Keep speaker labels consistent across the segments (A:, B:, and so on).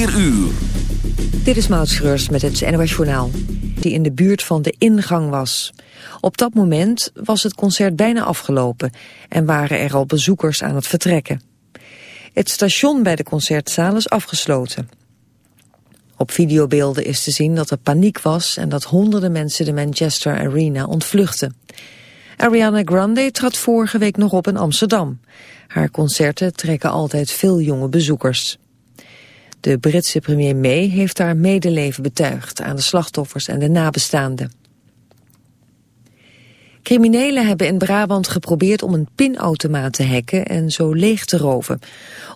A: 4 uur.
B: Dit is Maud Schreurs met het NOS Journaal. Die in de buurt van de ingang was. Op dat moment was het concert bijna afgelopen en waren er al bezoekers aan het vertrekken. Het station bij de concertzaal is afgesloten. Op videobeelden is te zien dat er paniek was en dat honderden mensen de Manchester Arena ontvluchten. Ariana Grande trad vorige week nog op in Amsterdam. Haar concerten trekken altijd veel jonge bezoekers. De Britse premier May heeft daar medeleven betuigd aan de slachtoffers en de nabestaanden. Criminelen hebben in Brabant geprobeerd om een pinautomaat te hacken en zo leeg te roven.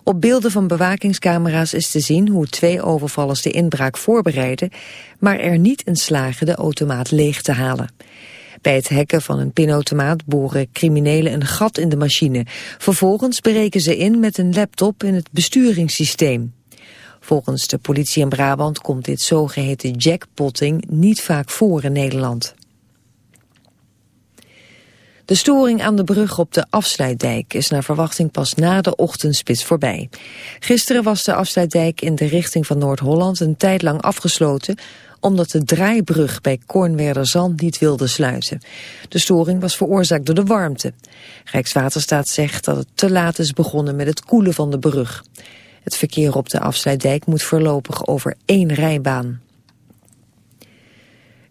B: Op beelden van bewakingscamera's is te zien hoe twee overvallers de inbraak voorbereiden, maar er niet in slagen de automaat leeg te halen. Bij het hacken van een pinautomaat boren criminelen een gat in de machine. Vervolgens breken ze in met een laptop in het besturingssysteem. Volgens de politie in Brabant komt dit zogeheten jackpotting niet vaak voor in Nederland. De storing aan de brug op de afsluitdijk is naar verwachting pas na de ochtendspits voorbij. Gisteren was de afsluitdijk in de richting van Noord-Holland een tijd lang afgesloten omdat de draaibrug bij Kornwerderzand niet wilde sluiten. De storing was veroorzaakt door de warmte. Rijkswaterstaat zegt dat het te laat is begonnen met het koelen van de brug. Het verkeer op de afsluitdijk moet voorlopig over één rijbaan.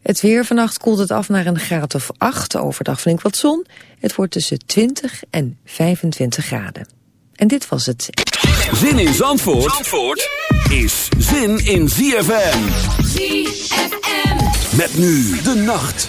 B: Het weer vannacht koelt het af naar een graad of 8, overdag flink wat zon. Het wordt tussen 20 en 25 graden. En dit was het.
A: Zin in Zandvoort, Zandvoort is zin in ZFM. ZFM. Met nu de nacht.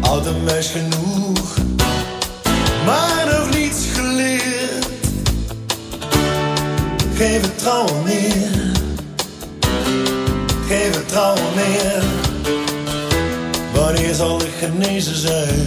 C: Oude meis genoeg, maar nog niets geleerd. Geen vertrouwen meer, geen vertrouwen meer. Wanneer zal ik
D: genezen zijn?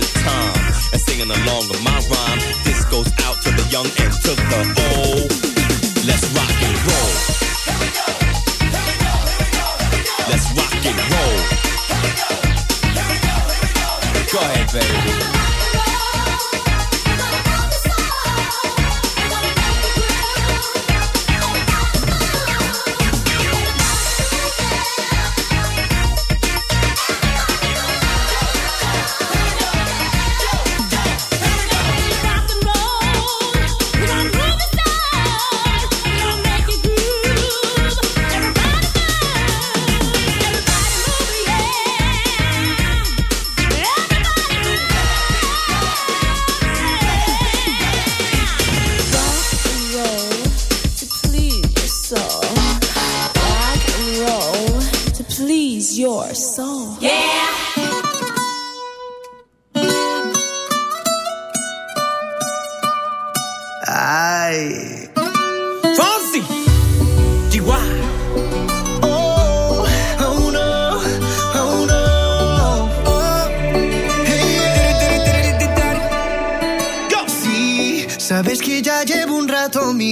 D: Good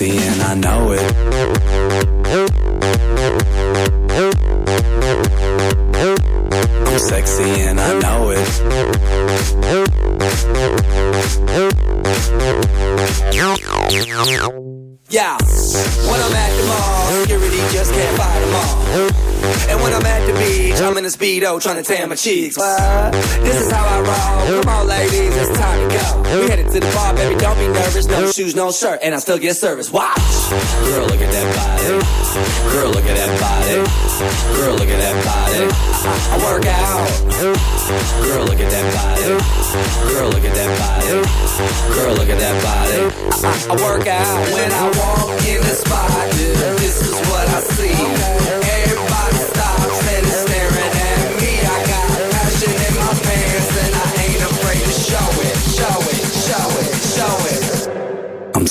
E: sexy and I know it. I'm sexy and I know it. Yeah, when I'm at the mall, security just can't fight them all. And when I'm at the beach, I'm in a speedo trying to tan my cheeks. What? This is how I roll. Come on, We headed to the bar, baby, don't be nervous. No shoes, no shirt, and I still get service. Watch. Girl, look at that body. Girl, look at that body. Girl, look at that body. I, I work out. Girl, look at that body. Girl, look at that body. Girl, look at that body. I, I, I work out when I walk in the spot. This is what I see.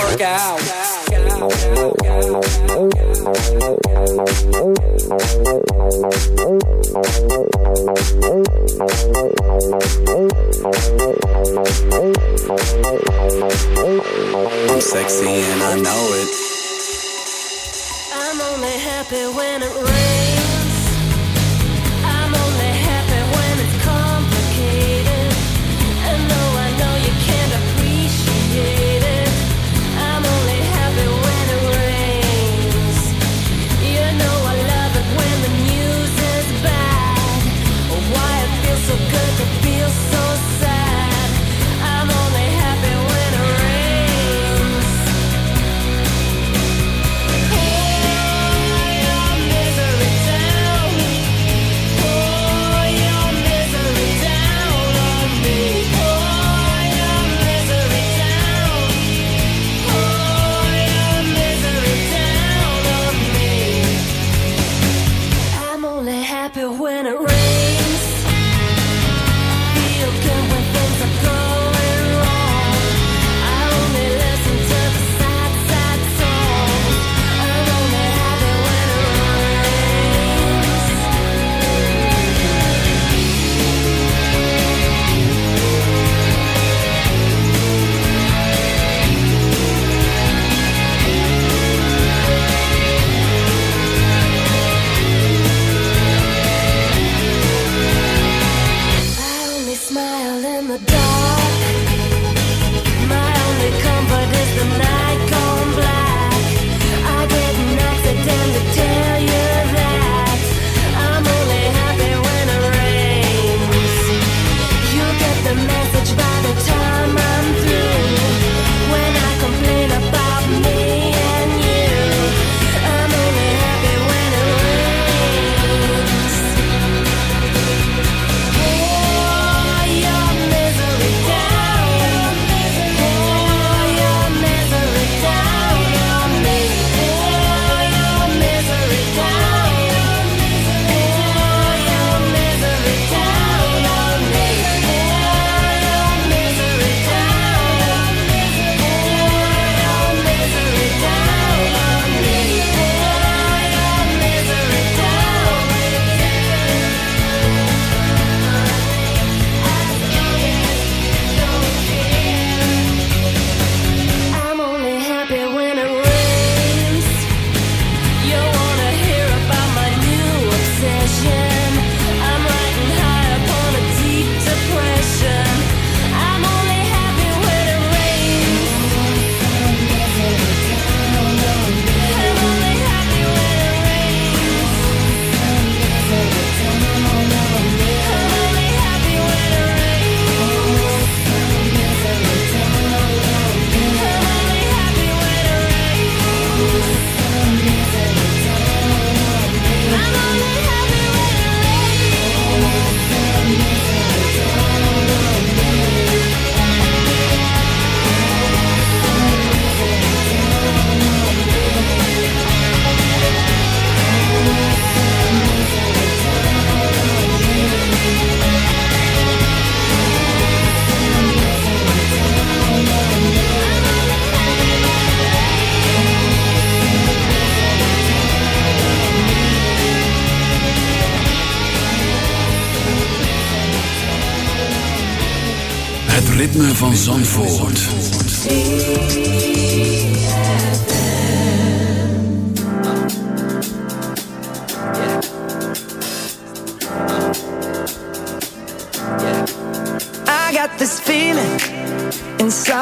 E: work out.
F: I'm sexy and I know it.
G: I'm only happy when it rains.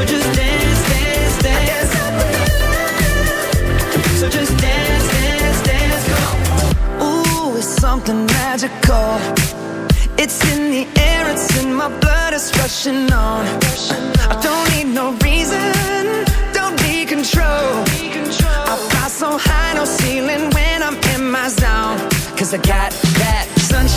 H: So just dance, dance, dance. So just dance, dance, dance. Ooh, it's something magical. It's in the air, it's in my blood, it's rushing on. I don't need no reason, don't need control. I fly so high, no ceiling when I'm in my zone. Cause I got that